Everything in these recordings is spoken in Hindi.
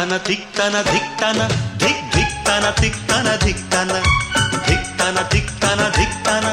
ధిక్తన ధిక్తన ధిక్తన ధిక్ ధిక్తన తిక్తన ధిక్తన ధిక్తన ధిక్తన ధిక్తన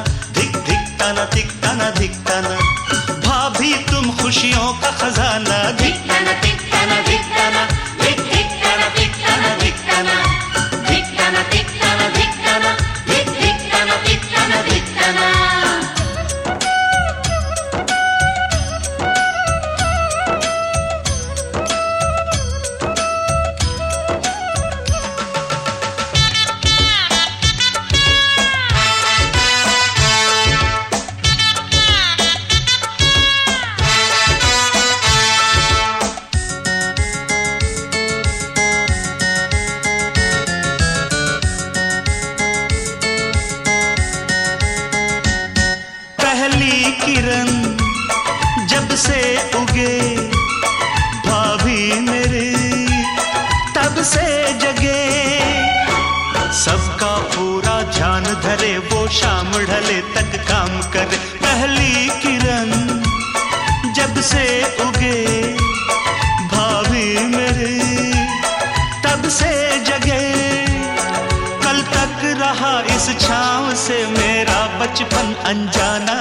रहा इस छाव से मेरा बचपन अनजाना।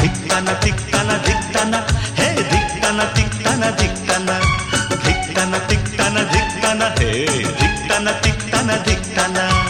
दिखता न दिखता धिक्कन दिखता ना, हे दिखता न दिखता न है दिखता हे दिखता न दिखता होगी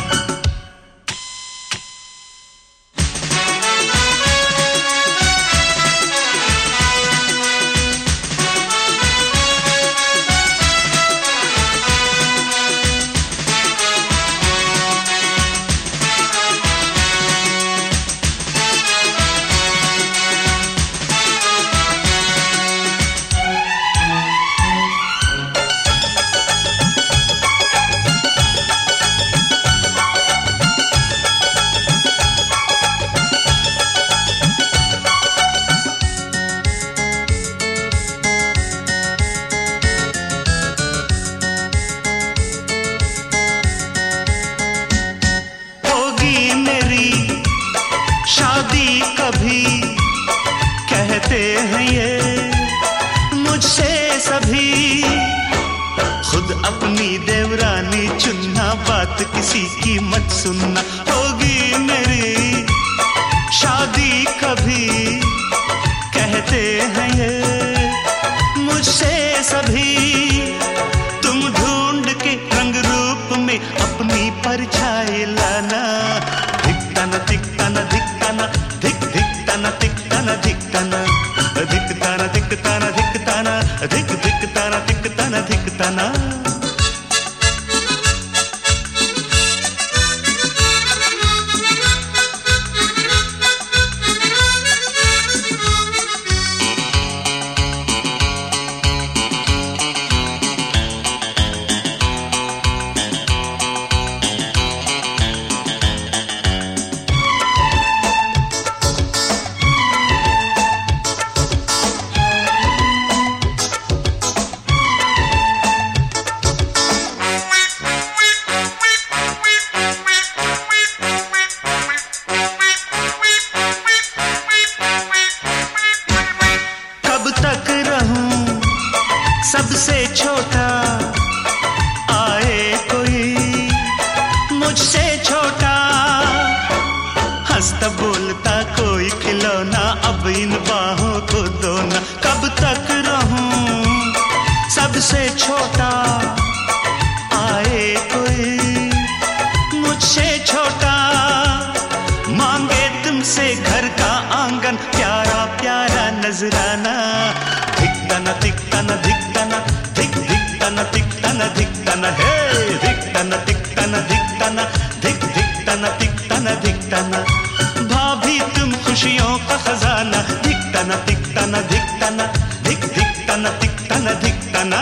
हैं ये। मुझसे सभी खुद अपनी देवरानी चुनना बात किसी की मत सुनना। सबसे छोटा आए कोई मुझसे छोटा मांगे तुमसे घर का आँगन प्यारा प्यारा नजराना धिक्तन धिक्तन धिक्तन धिक धिक्तन धिक्तन धिक्तन हे धिक्तन धिक्तन धिक्तन धिक धिक्तन धिक्तन धिक्तन भाभी तुम खुशियों का खजाना धिक्तन धिक्तन धिक्तन धिक धिक्तन धिक्तन धिक्तन